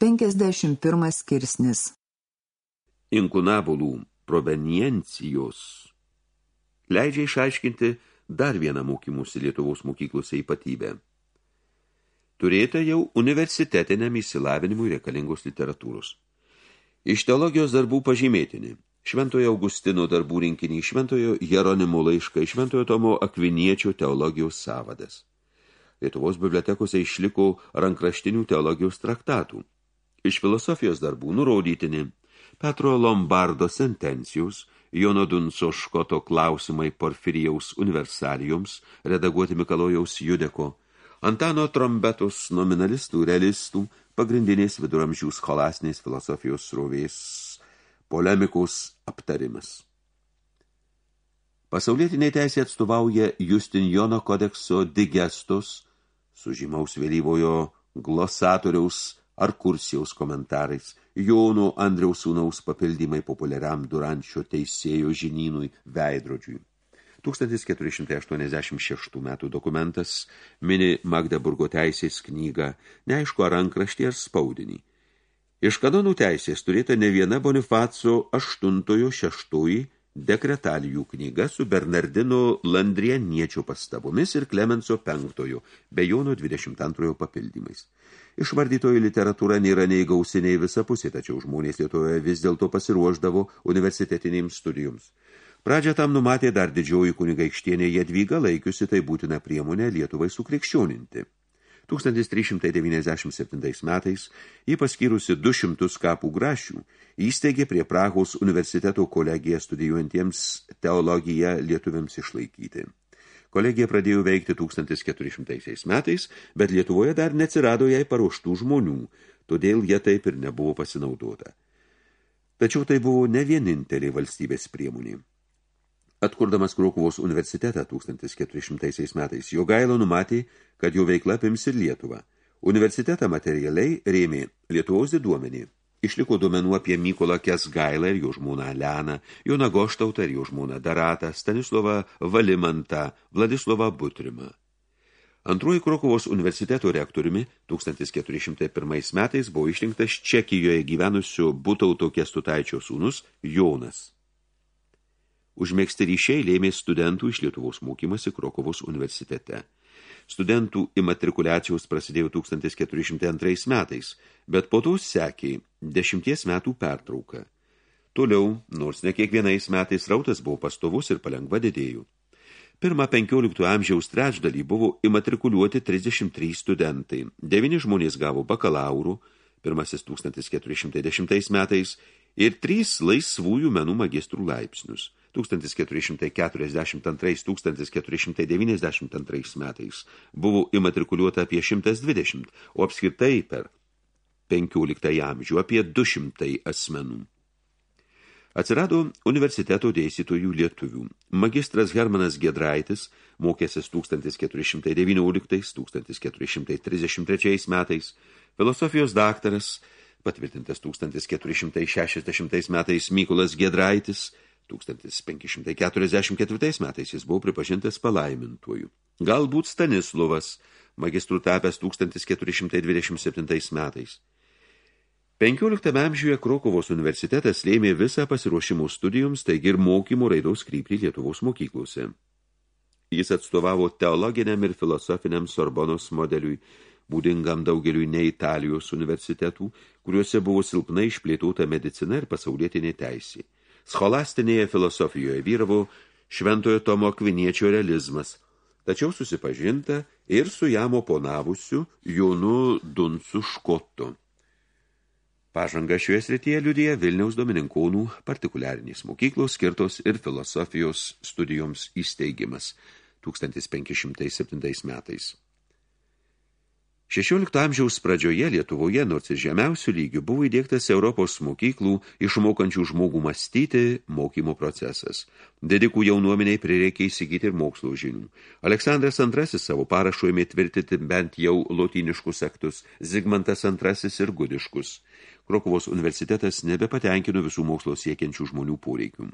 51 skirsnis Inkunabulų proveniencijos leidžia išaiškinti dar vieną mokymusi Lietuvos mokyklose ypatybę. Turėta jau universitetiniam įsilavinimui reikalingos literatūros. Iš teologijos darbų pažymėtini Šventojo Augustino darbų rinkinį, Šventojo Jeronimo laišką, Šventojo Tomo Akviniečio teologijos savadas. Lietuvos bibliotekose išliko rankraštinių teologijos traktatų. Iš filosofijos darbų nurodytini Petro Lombardo sentencijus, Jono Dunso Škoto klausimai Porfirijaus universalijoms, redaguoti Mikalojaus Judeko, Antano Trombetos nominalistų, realistų, pagrindinės viduramžių scholastinės filosofijos srovės polemikos aptarimas. Pasaulietiniai teisė atstovauja Justinjono kodekso digestos su žymaus vėlyvojo glosatoriaus ar kursijaus komentarais, Jono Andriaus sūnaus papildymai populiariam Durančio teisėjo žinynui veidrodžiui. 1486 metų dokumentas mini Magdeburgo teisės knygą, neaišku ar rankraštį ar spaudinį. Iš kanonų teisės turėta ne viena Bonifaco 8-6 dekretalijų knyga su Bernardino Landrieniečio pastabomis ir Klemenso 5 bei Jono 22 papildymais. Išvardytoji literatūra nėra nei gausi, nei visapusė, tačiau žmonės Lietuvoje vis dėlto pasiruošdavo universitetinėms studijoms. Pradžią tam numatė dar didžioji kunigaikštienė Jadvyga laikiusi tai būtina priemonė Lietuvai sukrikščioninti. 1397 metais jį paskyrusi 200 kapų grašių įsteigė prie Prahos universiteto kolegiją studijuojantiems teologiją lietuviams išlaikyti. Kolegija pradėjo veikti 1400 metais, bet Lietuvoje dar neatsirado jai paruoštų žmonių, todėl jie taip ir nebuvo pasinaudota. Tačiau tai buvo ne vienintelė valstybės priemonė. Atkurdamas Krokuvos universitetą 1400 metais, Jogailo numatė, kad jo veikla apims ir Lietuvą. Universitetą materialiai rėmė Lietuvos diduomenė. Išliko duomenų apie Mykolą Kesgailą ir jo žmoną Leną, Joną Goštautą ir jo žmoną Daratą, Stanislovą Valimantą, Vladislovą Butrimą. Antruoju Krokovos universiteto rektoriumi 1401 metais buvo išrinktas Čekijoje gyvenusiu Butauto Kestutaičio sūnus Jonas. Užmėgsti ryšiai lėmė studentų iš Lietuvos mokymasi Krokovos universitete. Studentų imatrikuliacijos prasidėjo 1402 metais, bet po to sekė dešimties metų pertrauka. Toliau, nors ne kiekvienais metais rautas buvo pastovus ir palengva didėjų. Pirmą 15 amžiaus trečdalį buvo imatrikuliuoti 33 studentai. Devini žmonės gavo bakalaurų, pirmasis 1410 metais, ir trys laisvųjų menų magistrų laipsnius – 1492-1492 metais buvo imatrikuliuota apie 120, o apskritai per 15 amžių apie 200 asmenų. Atsirado universiteto dėstytojų lietuvių. Magistras Hermanas Gedraitis mokėsis 1419-1433 metais, filosofijos daktaras, patvirtintas 1460 metais Mykolas Gedraitis, 1544 metais jis buvo pripažintas palaimintuoju. Galbūt Stanislovas, magistrų tapęs 1427 metais. 15 amžiuje Krokovos universitetas lėmė visą pasiruošimų studijoms, taigi ir mokymų raidos kryptį Lietuvos mokyklose. Jis atstovavo teologiniam ir filosofiniam Sorbonos modeliui, būdingam daugeliui ne Italijos universitetų, kuriuose buvo silpnai išplėtota medicina ir pasaulietinė teisė. Scholastinėje filosofijoje vyravo šventojo Tomo Akviniečio realizmas, tačiau susipažinta ir su jam oponavusiu Jonu Dunsu Škotu. Pažanga šioje srityje liudija Vilniaus Domininkūnų partikuliarinės mokyklos skirtos ir filosofijos studijoms įsteigimas 1507 metais. 16 amžiaus pradžioje Lietuvoje, nors ir žemiausių lygių, buvo įdėktas Europos mokyklų išmokančių žmogų mąstyti mokymo procesas. Didikų jaunuomeniai prireikė įsigyti ir mokslo žinių. Aleksandras II savo parašu ėmė tvirtinti bent jau lotyniškus aktus, Zigmantas II ir gudiškus. Krokuvos universitetas nebepatenkino visų mokslo siekiančių žmonių poreikių.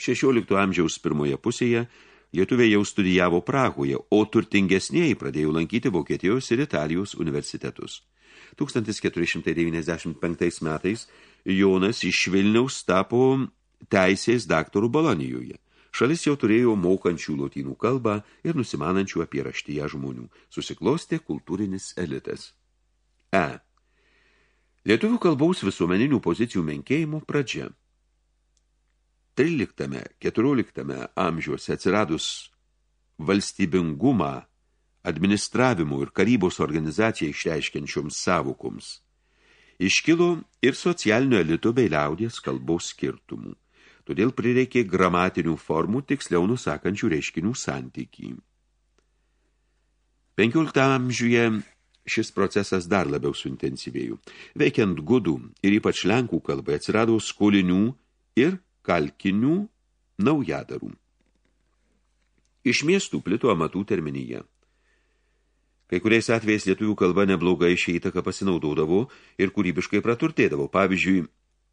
16 amžiaus pirmoje pusėje Lietuviai jau studijavo Prahoje, o turtingesnieji pradėjo lankyti Vokietijos ir Italijos universitetus. 1495 metais Jonas iš Vilniaus tapo teisės daktarų Balonijoje. Šalis jau turėjo mokančių lotynų kalbą ir nusimanančių apie raštyje žmonių. Susiklostė kultūrinis elitas. E. Lietuvių kalbaus visuomeninių pozicijų menkėjimo pradžia. 13-14 amžiuose atsiradus valstybingumą, administravimo ir karybos organizaciją išreiškiančioms savokoms, iškilo ir socialinio elito bei liaudės kalbos skirtumų todėl prireikė gramatinių formų tiksliau nusakančių reiškinių santykį. 15 amžiuje šis procesas dar labiau suintensyvėjo. Veikiant gudų ir ypač lenkų kalbai atsirado skolinių ir kalkinių naujadarų. Iš miestų plito amatų terminyje. Kai kuriais atvejais lietuvių kalba neblogai šią įtaką pasinaudodavo ir kūrybiškai praturtėdavo. Pavyzdžiui,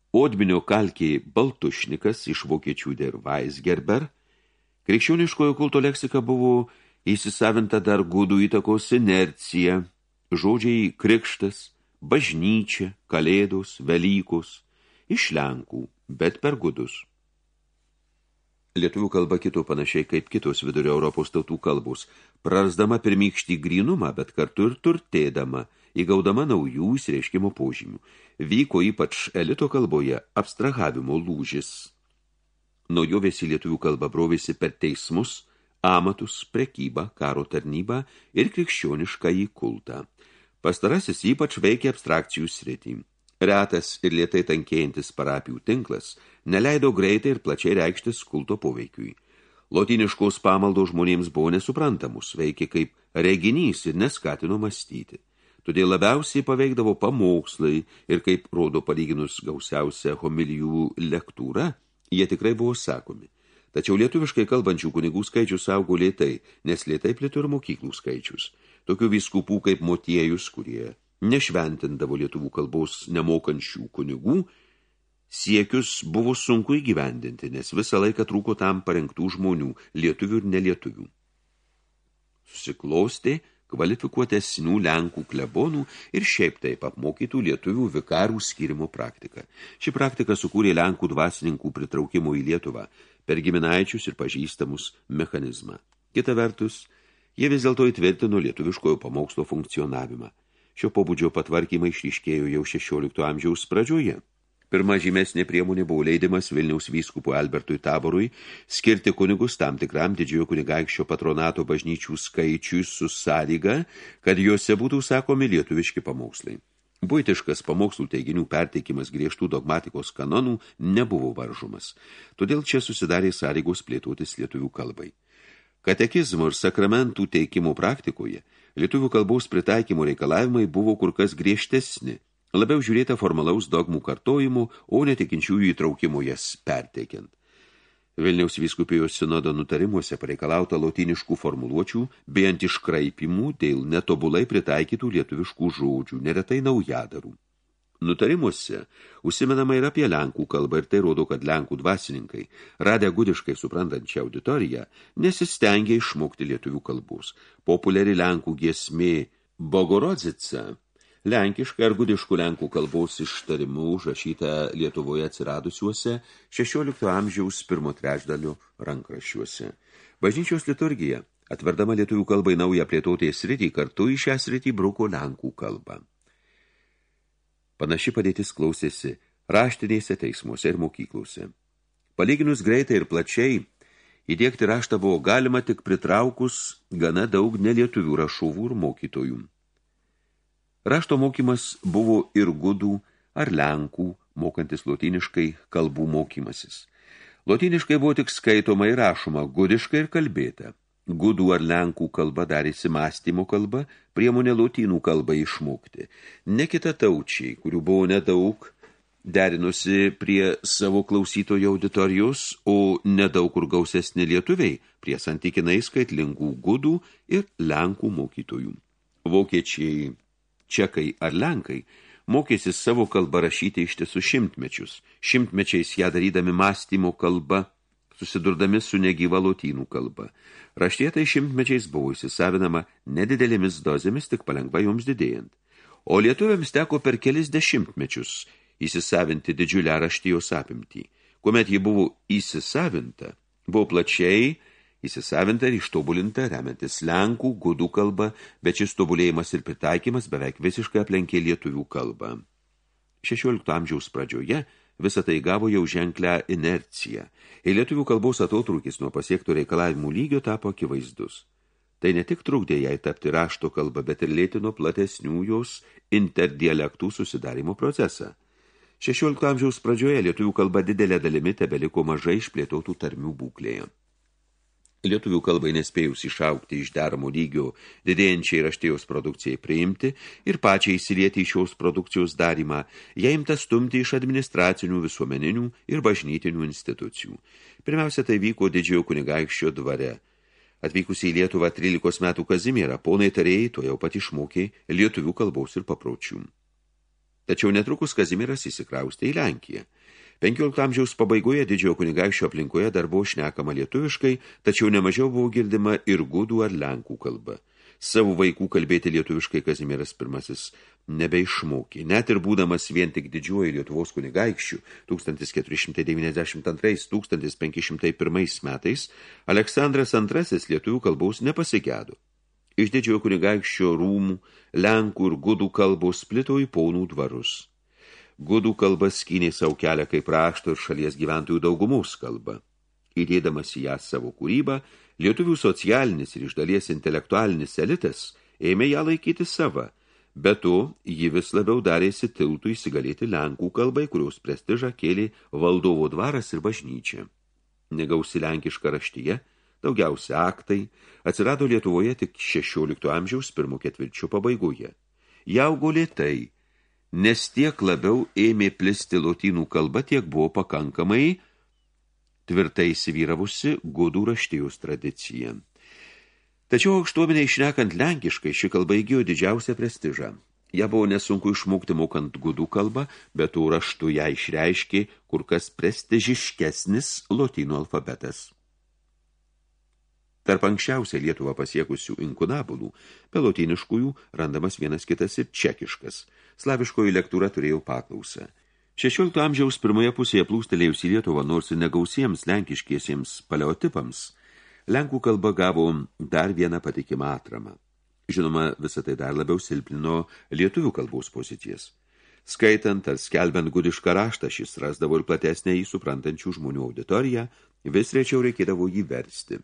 Odminio kalkį Baltušnikas iš vokiečių der Weisgerber, krikščioniškojo kulto leksika buvo įsisavinta dar gudų įtakos inercija, žodžiai krikštas, bažnyčia, kalėdos, velykos, iš Lenkų, bet per gudus. Lietuvių kalba kito panašiai kaip kitos vidurio Europos tautų kalbos, prarasdama pirmykštį grynumą, bet kartu ir turtėdama – įgaudama naujų įsireiškimo požymių. Vyko ypač elito kalboje abstrahavimo lūžis. Naujovės į lietuvių kalbą brovėsi per teismus, amatus, prekybą, karo tarnybą ir krikščionišką į kultą. Pastarasis ypač veikia abstrakcijų sritį. Retas ir lietai tankėjantis parapijų tinklas neleido greitai ir plačiai reikštis kulto poveikiui. Lotiniškos pamaldo žmonėms buvo nesuprantamus, veikė kaip reginys ir neskatino mąstyti todėl labiausiai paveikdavo pamokslai ir kaip rodo palyginus gausiausią homilijų lektūrą, jie tikrai buvo sakomi. Tačiau lietuviškai kalbančių kunigų skaičius augo lėtai, nes lėtai plėtų ir mokyklų skaičius. Tokių vyskupų kaip motiejus, kurie nešventindavo lietuvų kalbos nemokančių kunigų, siekius buvo sunku įgyvendinti, nes visą laiką trūko tam parengtų žmonių, lietuvių ir nelietuvių. Susiklostė kvalifikuotesnių Lenkų klebonų ir šiaip taip apmokytų lietuvių vikarų skirimo praktiką. Ši praktika sukūrė Lenkų dvasininkų pritraukimo į Lietuvą per giminaičius ir pažįstamus mechanizmą. Kita vertus, jie vis dėlto įtvirtino lietuviškojo pamokslo funkcionavimą. Šio pobūdžio patvarkymai išryškėjo jau 16 amžiaus pradžioje. Pirma žymesnė priemonė buvo leidimas Vilniaus vyskupų Albertui Taborui skirti kunigus tam tikram didžiojo kunigaikščio patronato bažnyčių skaičiui su sąlyga, kad juose būtų sakomi lietuviški pamokslai. Buitiškas pamokslų teiginių perteikimas griežtų dogmatikos kanonų nebuvo varžomas, todėl čia susidarė sąlygos plėtotis lietuvių kalbai. Katekizmo ir sakramentų teikimo praktikoje lietuvių kalbos pritaikymo reikalavimai buvo kur kas griežtesni – Labiau žiūrėta formalaus dogmų kartojimų, o netikinčiųjų įtraukimų jas perteikiant. Vilniaus vyskupijos sinodo nutarimuose pareikalauta lotiniškų formuluočių, bei ant iškraipimų dėl netobulai pritaikytų lietuviškų žodžių, neretai naujadarų. Nutarimuose užsimenama ir apie Lenkų kalbą ir tai rodo, kad Lenkų dvasininkai, radę gudiškai suprantančią auditoriją, nesistengė išmokti lietuvių kalbos. Populiari Lenkų giesmė Bogorodzica – lenkiškai ar gudiškų lenkų kalbos ištarimu užrašyta Lietuvoje atsiradusiuose 16 amžiaus pirmo trečdalių rankraščiuose. Bažnyčios liturgija, atverdama lietuvių kalbai naują plėtotėje sritį, kartu į šią sritį bruko lenkų kalbą. Panaši padėtis klausėsi raštinėse teismuose ir mokyklose. Palyginus greitai ir plačiai, įdėkti raštą buvo galima tik pritraukus gana daug nelietuvių rašuvų ir mokytojų. Rašto mokymas buvo ir gudų ar lenkų, mokantis lotiniškai kalbų mokymasis. Lotiniškai buvo tik skaitoma ir rašoma, gudiškai ir kalbėta. Gudų ar lenkų kalba darėsi mąstymo kalba, priemonė lotynų kalbą išmokti. Ne kita taučiai, kurių buvo nedaug, derinusi prie savo klausytojo auditorijos, o nedaug kur gausesnė lietuviai prie santykinai skaitlingų gudų ir lenkų mokytojų. Vokiečiai čekai ar lenkai, mokėsi savo kalbą rašyti ištisų šimtmečius, šimtmečiais ją darydami mąstymo kalba, susidurdami su negyva lotynų kalba. Raštietai šimtmečiais buvo įsisavinama nedidelėmis dozėmis, tik palengva joms didėjant. o lietuviams teko per kelis dešimtmečius įsisavinti didžiulę raštijos apimtį. Kuomet ji buvo įsisavinta, buvo plačiai įsisavinta ir ištobulinta, remiantis Lenkų, gudų kalba, bet šis tobulėjimas ir pritaikymas beveik visiškai aplenkė lietuvių kalbą. 16 amžiaus pradžioje visą tai gavo jau ženklę inerciją, ir lietuvių kalbos atotrūkis nuo pasiektų reikalavimų lygio tapo akivaizdus. Tai ne tik trukdė jai tapti rašto kalbą, bet ir lėtino platesnių jos interdialektų susidarimo procesą. 16 amžiaus pradžioje lietuvių kalba didelė dalimi tebeliko mažai išplėtotų tarmių būklėje. Lietuvių kalbai nespėjus išaukti iš deramo lygio didėjančiai raštėjos produkcijai priimti ir pačiai įsilieti į šios produkcijos darimą, jie imta stumti iš administracinių, visuomeninių ir bažnytinių institucijų. Pirmiausia, tai vyko didžiojo kunigaikščio dvare. Atvykus į Lietuvą 13 metų Kazimierą, ponai tarėjai to jau pat išmokė lietuvių kalbos ir papročių. Tačiau netrukus Kazimieras įsikraustė į Lenkiją. 15 amžiaus pabaigoje didžiojo kunigaikščio aplinkoje dar buvo šnekama lietuviškai, tačiau nemažiau buvo girdima ir gudų ar lenkų kalba. Savo vaikų kalbėti lietuviškai Kazimieras pirmasis nebeišmokė. Net ir būdamas vien tik didžiuoju Lietuvos kunigaikščių 1492-1501 metais, Aleksandras II lietuvių kalbaus nepasigedo. Iš didžiojo kunigaikščio rūmų, lenkų ir gudų kalbos plito į paunų dvarus. Gudų kalba skynė savo kelią kaip rašto ir šalies gyventojų daugumos kalba. Įdėdamas į ją savo kūrybą, lietuvių socialinis ir iš dalies intelektualinis elitas ėmė ją laikyti sava, bet to ji vis labiau darėsi tiltų įsigalėti lenkų kalbai, kurios prestižą kėlė valdovo dvaras ir bažnyčia. Negausi lenkiška raštyje, daugiausia aktai, atsirado Lietuvoje tik 16 amžiaus pirmo ketvirčio pabaigoje. Jaugo lėtai, nes tiek labiau ėmė plisti lotynų kalba, tiek buvo pakankamai tvirtai įsivyravusi godų raštijos tradicija. Tačiau aukštuomenė išnekant lenkiškai, ši kalba įgijo didžiausią prestižą. Ja buvo nesunku išmokti mokant gudų kalbą, bet tų raštų ją išreiškė kur kas prestižiškesnis lotynų alfabetas. Tarp anksčiausiai Lietuvą pasiekusių inkunabulų, pelotiniškųjų randamas vienas kitas ir čekiškas. Slaviškoji lektūra turėjo paklausą. 16 amžiaus pirmoje pusėje plūstelėjus į Lietuvą, nors ir negausiems lenkiškiesiems paleotipams, lenkų kalba gavo dar vieną patikimą atramą. Žinoma, visą tai dar labiau silpnino lietuvių kalbos pozicijas. Skaitant ar skelbiant gudišką raštą, šis rasdavo ir platesnę į suprantančių žmonių auditoriją, vis rečiau reikėdavo jį versti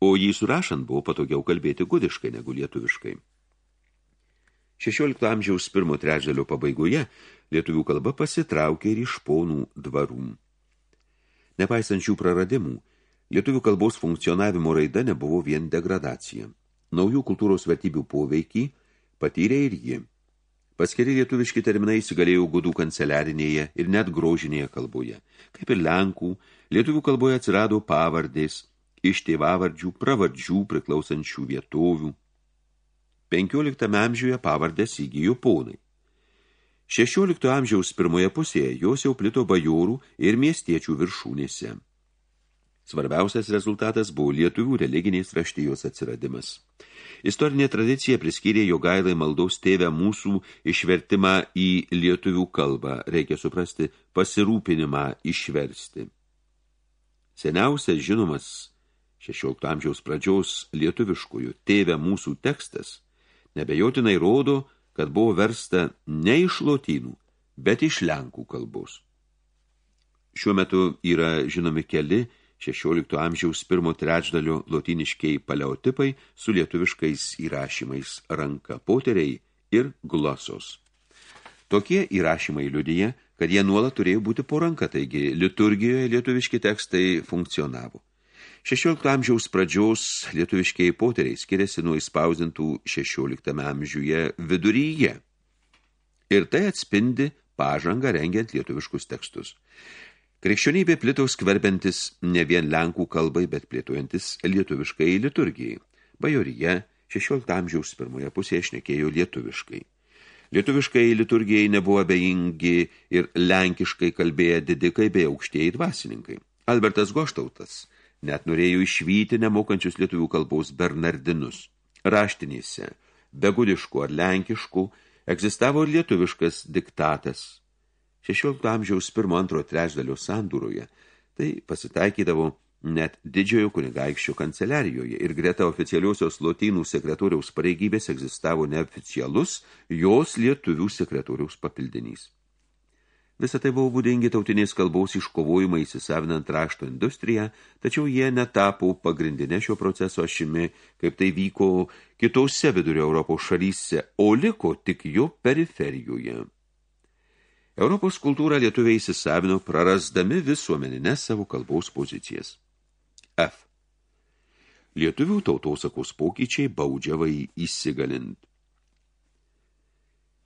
o jį surašant buvo patogiau kalbėti gudiškai negu lietuviškai. 16 amžiaus pirmo trečdalio pabaigoje lietuvių kalba pasitraukė ir iš ponų dvarų. Nepaisant šių praradimų, lietuvių kalbos funkcionavimo raida nebuvo vien degradacija. Naujų kultūros vertybių poveikį patyrė ir ji. Paskiri lietuviški terminai įsigalėjo gudų kanceliarinėje ir net grožinėje kalboje. Kaip ir Lenkų, lietuvių kalboje atsirado pavardės, iš tėvavardžių pravardžių priklausančių vietovių. 15 amžiuje pavardės įgyjo ponai. 16 amžiaus pirmoje pusėje jos jau plito bajorų ir miestiečių viršūnėse. Svarbiausias rezultatas buvo lietuvių religinės raštijos atsiradimas. Istorinė tradicija priskyrė jo gailai maldaus tėvę mūsų išvertimą į lietuvių kalbą, reikia suprasti pasirūpinimą išversti. Seniausias žinomas 16 amžiaus pradžios lietuviškųjų tėvę mūsų tekstas nebejotinai rodo, kad buvo versta ne iš lotynų, bet iš lenkų kalbos. Šiuo metu yra žinomi keli 16 amžiaus pirmo trečdalio lotyniškiai paleotipai su lietuviškais įrašymais ranka poteriai ir glosos. Tokie įrašymai liudyje, kad jie nuolat turėjo būti po ranka, taigi liturgijoje lietuviški tekstai funkcionavo. 16 amžiaus pradžios lietuviškiai poteriai skiriasi nuo įspausdintų 16 amžiuje viduryje. Ir tai atspindi pažangą rengiant lietuviškus tekstus. Krikščionybė plito skverbiantis ne vien lenkų kalbai, bet plėtojantis lietuviškai liturgijai. Bajorija 16 amžiaus pirmoje pusėje šnekėjo lietuviškai. Lietuviškai liturgijai nebuvo abejingi ir lenkiškai kalbėję didikai bei aukštieji dvasininkai. Albertas Goštautas – net norėjo išvyti nemokančius lietuvių kalbos bernardinus. Raštinėse, begudiškų ar lenkiškų, Egzistavo ir lietuviškas diktatas. 16 amžiaus 1-2 trečdalio sandūroje tai pasitaikydavo net didžiojo kunigaikščio kanceliarijoje ir greta oficialiosios lotynų sekretoriaus pareigybės egzistavo neoficialus jos lietuvių sekretoriaus papildinys. Visą tai buvo būdingi tautinės kalbos iškovojimai įsisavinant rašto industriją, tačiau jie netapo pagrindinė šio proceso ašimi, kaip tai vyko kitose vidurio Europos šalyse, o liko tik jo periferijoje. Europos kultūrą lietuviai įsisavino prarasdami visuomeninės savo kalbos pozicijas. F. Lietuvių tautosakos pokyčiai baudžiavai įsigalint.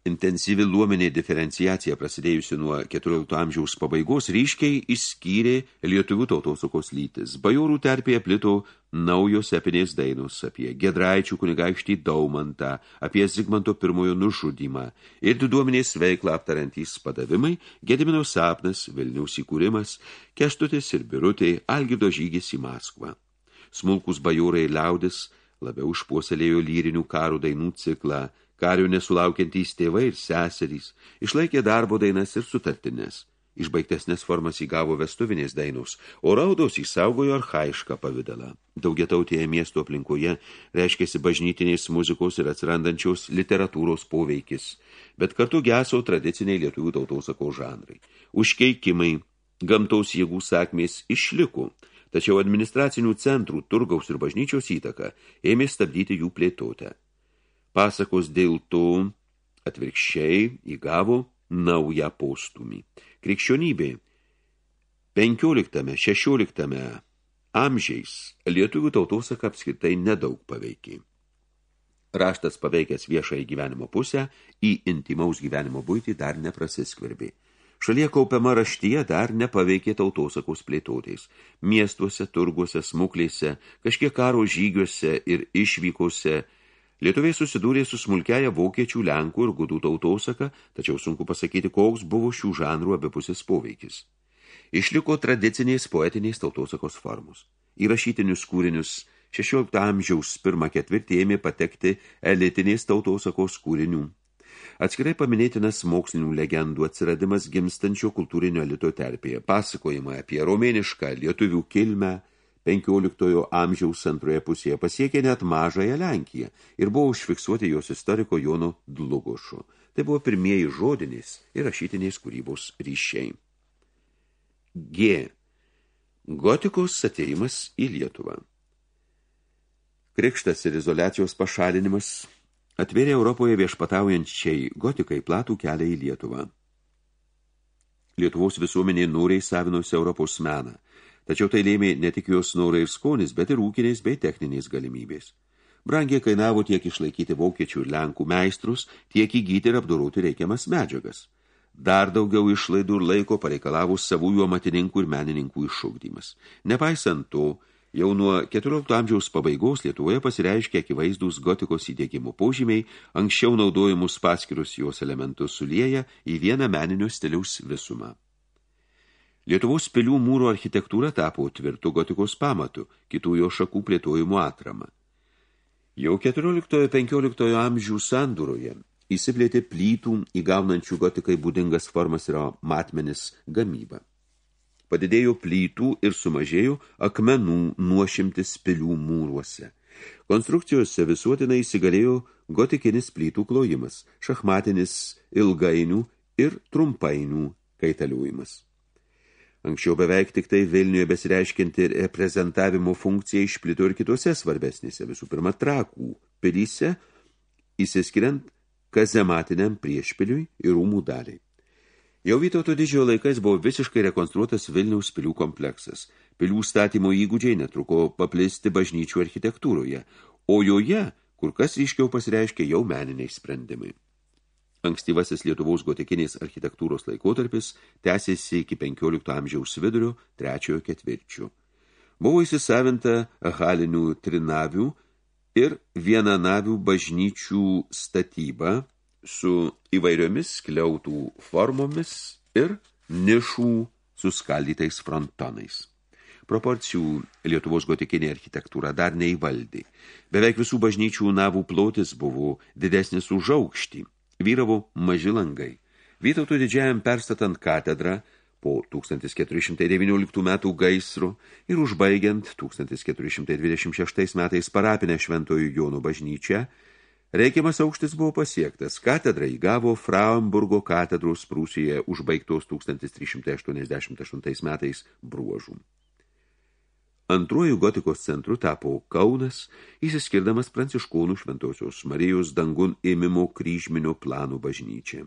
Intensyvi luomenė diferenciacija prasidėjusi nuo 14 amžiaus pabaigos ryškiai išskyrė lietuvių tautosakos lytis. Bajorų terpėje plito naujos epinės dainos apie Gedraičių kunigaikštį Daumantą, apie Zigmanto pirmojo nužudymą ir diduomenės veiklą aptariantys padavimai, Gedimino sapnas, Vilniaus įkūrimas, Kestutis ir Birutė, Algirdo žygis į Maskvą. Smulkus bajorai liaudis labiau užpuoselėjo lyrinių karų dainų ciklą – Karių nesulaukiantys tėvai ir seserys išlaikė darbo dainas ir sutartinės. Išbaigtesnės formas įgavo vestuvinės dainos, o raudos įsaugojo archaišką pavidalą. Daugiatautėje miesto aplinkoje reiškėsi bažnytinės muzikos ir atsirandančios literatūros poveikis, bet kartu geso tradiciniai lietuvių tautosako žanrai. Užkeikimai, gamtaus jėgų sakmės išliko, tačiau administracinių centrų, turgaus ir bažnyčios įtaka ėmė stabdyti jų plėtotę. Pasakos dėl to atvirkščiai įgavo naują postumį. Krikščionybė 15-16 amžiais lietuvių tautosaka apskritai nedaug paveikė. Raštas paveikęs viešąjį gyvenimo pusę, į intimaus gyvenimo būtį dar neprasiskverbė. Šalie kaupiama raštyje dar nepaveikė tautosakos plėtotės. Miestuose, turguose, smuklėse, kažkiek karo žygiuose ir išvykose – Lietuviai susidūrė su smulkiaja vokiečių, lenkų ir gudų tautosaka, tačiau sunku pasakyti, koks buvo šių žanrų abipusis poveikis. Išliko tradicinės poetinės tautosakos formos. Į rašytinius kūrinius 16 amžiaus pirmą ketvirtį ėmė patekti elitinės tautosakos kūrinių. Atskirai paminėtinas mokslinių legendų atsiradimas gimstančio kultūrinio elito terpėje, pasakojimai apie romėnišką lietuvių kilmę, 15 amžiaus antroje pusėje pasiekė net mažąją Lenkiją ir buvo užfiksuoti jos istoriko Jono Dlugošo. Tai buvo pirmieji žodinės ir rašytinės kūrybos ryšiai. G. Gotikos ateimas į Lietuvą. Krikštas ir izoliacijos pašalinimas atvėrė Europoje viešpataujančiai gotikai platų kelią į Lietuvą. Lietuvos visuomenė noriai savinosi Europos meną – tačiau tai lėmė ne tik jos norai ir skonis, bet ir ūkiniais bei techniniais galimybės. Brangiai kainavo tiek išlaikyti vokiečių ir lenkų meistrus, tiek įgyti ir apdoroti reikiamas medžiagas. Dar daugiau išlaidų ir laiko pareikalavo savųjų amatininkų ir menininkų iššaukdymas. Nepaisant to, jau nuo 14 amžiaus pabaigos Lietuvoje pasireiškia akivaizdus gotikos įdėgymo požymiai, anksčiau naudojimus paskirus jos elementus sulieja į vieną meninio stiliaus visumą. Lietuvos pilių mūro architektūra tapo tvirtų gotikos pamatų, kitų jo šakų plėtojimo atramą. Jau 14-15 amžių sandūroje įsiplėtė plytų įgaunančių gotikai būdingas formas yra matmenis gamyba. Padidėjo plytų ir sumažėjo akmenų nuošimtis pilių mūruose. Konstrukcijose visuotinai įsigalėjo gotikinis plytų klojimas, šachmatinis ilgainių ir trumpainių kaitaliuojimas. Anksčiau beveik tik tai Vilniuje besireiškinti reprezentavimo funkcija išplito ir kitose svarbesnėse, visų pirma, trakų pilyse, įsiskiriant kazematiniam priešpiliui ir rūmų daliai. Jau Vytauto didžiojo laikais buvo visiškai rekonstruotas Vilniaus pilių kompleksas. Pilių statymo įgūdžiai netruko paplisti bažnyčių architektūroje, o joje kur kas ryškiau pasireiškia jau meniniai sprendimai. Ankstyvasis Lietuvos gotikinės architektūros laikotarpis tęsėsi iki 15 amžiaus vidurio trečiojo ketvirčių. Buvo įsisavinta halinių trinavių ir vienanavių bažnyčių statyba su įvairiomis skliautų formomis ir nišų suskaldytais frontonais. Proporcijų Lietuvos gotikinė architektūra dar neįvaldė. Beveik visų bažnyčių navų plotis buvo didesnis už aukštį Vyravo maži langai. Vytautų didžiajam perstatant katedrą po 1419 metų gaisro ir užbaigiant 1426 metais parapinę šventojų Jonų bažnyčią, Reikiamas aukštis buvo pasiektas. Katedra įgavo Frauenburgo katedros Prūsijoje užbaigtos 1388 metais bruožų. Antruoju gotikos centru tapo Kaunas, įsiskirdamas pranciškonų šventosios Marijos dangun ėmimo kryžminio planų bažnyčią.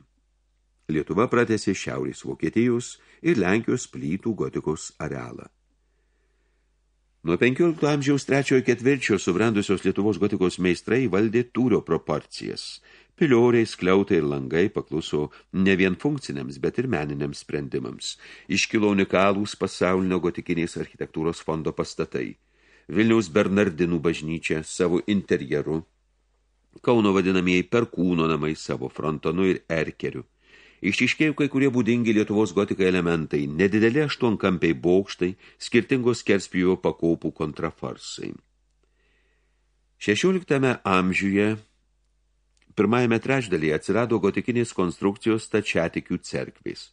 Lietuva pratėsi Šiaurės Vokietijos ir Lenkijos plytų gotikos arealą. Nuo 15 amžiaus trečiojo ketvirčio subrendusios Lietuvos gotikos meistrai valdė tūrio proporcijas. Pilioriai, skliautai ir langai pakluso ne vien funkciniams, bet ir meniniams sprendimams. Iškilo unikalūs pasaulinio gotikinės architektūros fondo pastatai. Vilniaus Bernardinų bažnyčia savo interjeru, Kauno vadinamieji perkūno namai savo frontonu ir erkeriu. Išiškėjo kai kurie būdingi Lietuvos gotikai elementai, nedideli aštuonkampiai bokštai, skirtingos kerspijų pakopų kontrafarsai. 16 amžiuje pirmajame trečdalyje atsirado gotikinės konstrukcijos stačiatikių cerkvės.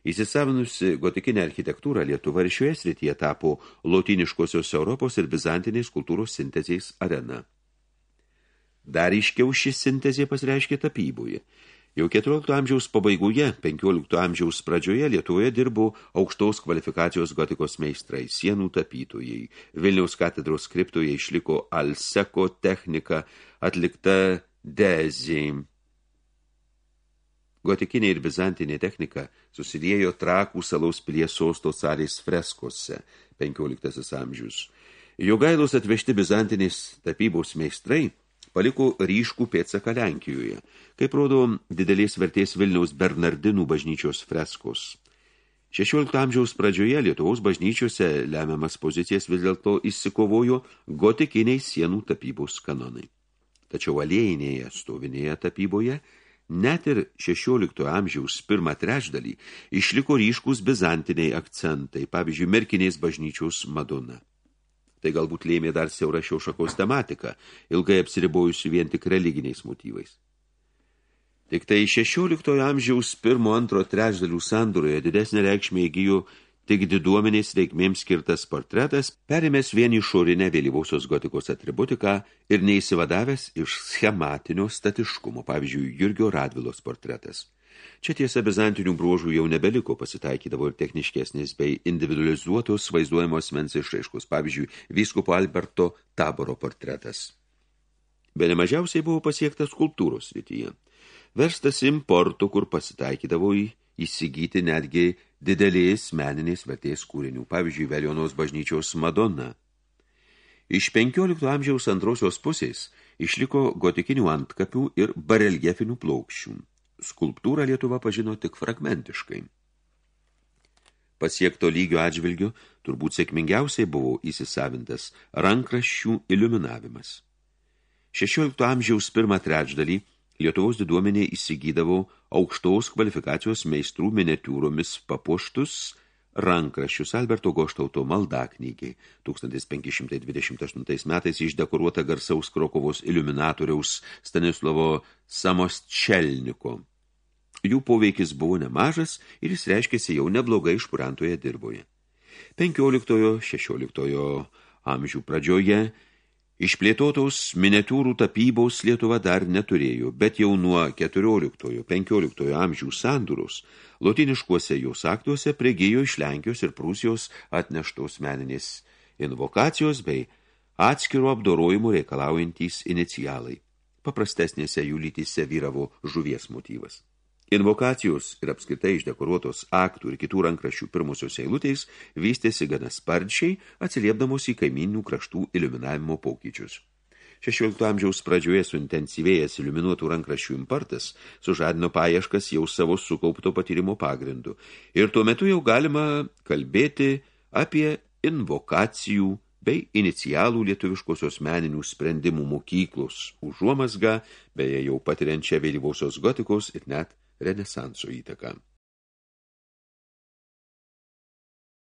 Įsisavinusi gotikinę architektūrą Lietuva ir šioje srityje tapo lotiniškosios Europos ir bizantinės kultūros sintezės arena. Dar iškiau ši sintezė pasireiškė tapyboje. Jau 14 amžiaus pabaigoje, 15 amžiaus pradžioje Lietuvoje dirbo aukštos kvalifikacijos gotikos meistrai, sienų tapytojai. Vilniaus katedros skriptoje išliko Alseko technika, atlikta dezį. Gotikinė ir bizantinė technika susidėjo trakų salaus pilies sosto salės freskose 15 amžius. Jogailos atvežti bizantinės tapybos meistrai – paliko ryškų pėtsaką Lenkijoje, kaip rodo didelės vertės Vilniaus Bernardinų bažnyčios freskos. 16 amžiaus pradžioje Lietuvos bažnyčiose lemiamas pozicijas vis dėlto įsikovojo gotikiniai sienų tapybos kanonai. Tačiau aliejinėje stovinėje tapyboje net ir 16 amžiaus pirmą trečdalį išliko ryškus bizantiniai akcentai, pavyzdžiui, merkinės bažnyčios Madona. Tai galbūt lėmė dar siaura šio šakos tematika, ilgai apsiribojusi vien tik religiniais motyvais. Tik tai 16 amžiaus pirmo antro trečdalių sandūroje didesnė reikšmė įgyjo tik diduomenės reikmėms skirtas portretas, perimės vien išorinę vėlyvausios gotikos atributiką ir neįsivadavęs iš schematinio statiškumo, pavyzdžiui, Jurgio Radvilos portretas – Čia tiesa bizantinių bruožų jau nebeliko, pasitaikydavo ir techniškesnis bei individualizuotos vaizduojamos mens išraiškus, pavyzdžiui, vyskupo Alberto taboro portretas. Be nemažiausiai buvo pasiektas skulptūros srityje. Verstas importo, kur pasitaikydavo į įsigyti netgi didelės meninės vertės kūrinių, pavyzdžiui, Velionos bažnyčios Madonna. Iš 15 amžiaus antrosios pusės išliko gotikinių antkapių ir bareljefinių plaukščių skulptūrą Lietuva pažino tik fragmentiškai. Pasiekto lygio atžvilgiu turbūt sėkmingiausiai buvo įsisavintas rankraščių iliuminavimas. 16 amžiaus pirmą trečdalį Lietuvos diduomenė įsigydavo aukštos kvalifikacijos meistrų miniatiūromis papuoštus rankraščius Alberto Goštauto maldaknygiai 1528 metais išdekoruota garsaus Krokovos iliuminatoriaus Stanislovo Samosčelniko Jų poveikis buvo nemažas ir jis reiškėsi jau neblogai išpurantoje dirboje. 15-16 amžių pradžioje išplėtotos miniatūrų tapybos Lietuva dar neturėjo, bet jau nuo 14-15 amžių sandūros lotiniškuose jos aktuose pregėjo iš Lenkijos ir Prūsijos atneštos meninės invokacijos bei atskiro apdorojimo reikalaujantys inicialai. Paprastesnėse jų lytyse vyravo žuvies motyvas. Invokacijos ir apskritai išdekoruotos aktų ir kitų rankraščių pirmosios eilutės vystėsi gana sparčiai, atsiliepdamos į kaiminių kraštų iliuminavimo pokyčius. 16 amžiaus pradžioje suintensyvėjęs iliuminuotų rankraščių importas sužadino paieškas jau savo sukaupto patyrimo pagrindu. Ir tuo metu jau galima kalbėti apie invokacijų bei inicialų lietuviškosios meninių sprendimų mokyklos užuomasgą, beje jau patiriančią vėlyvosios gotikos ir net renesanso įtaką.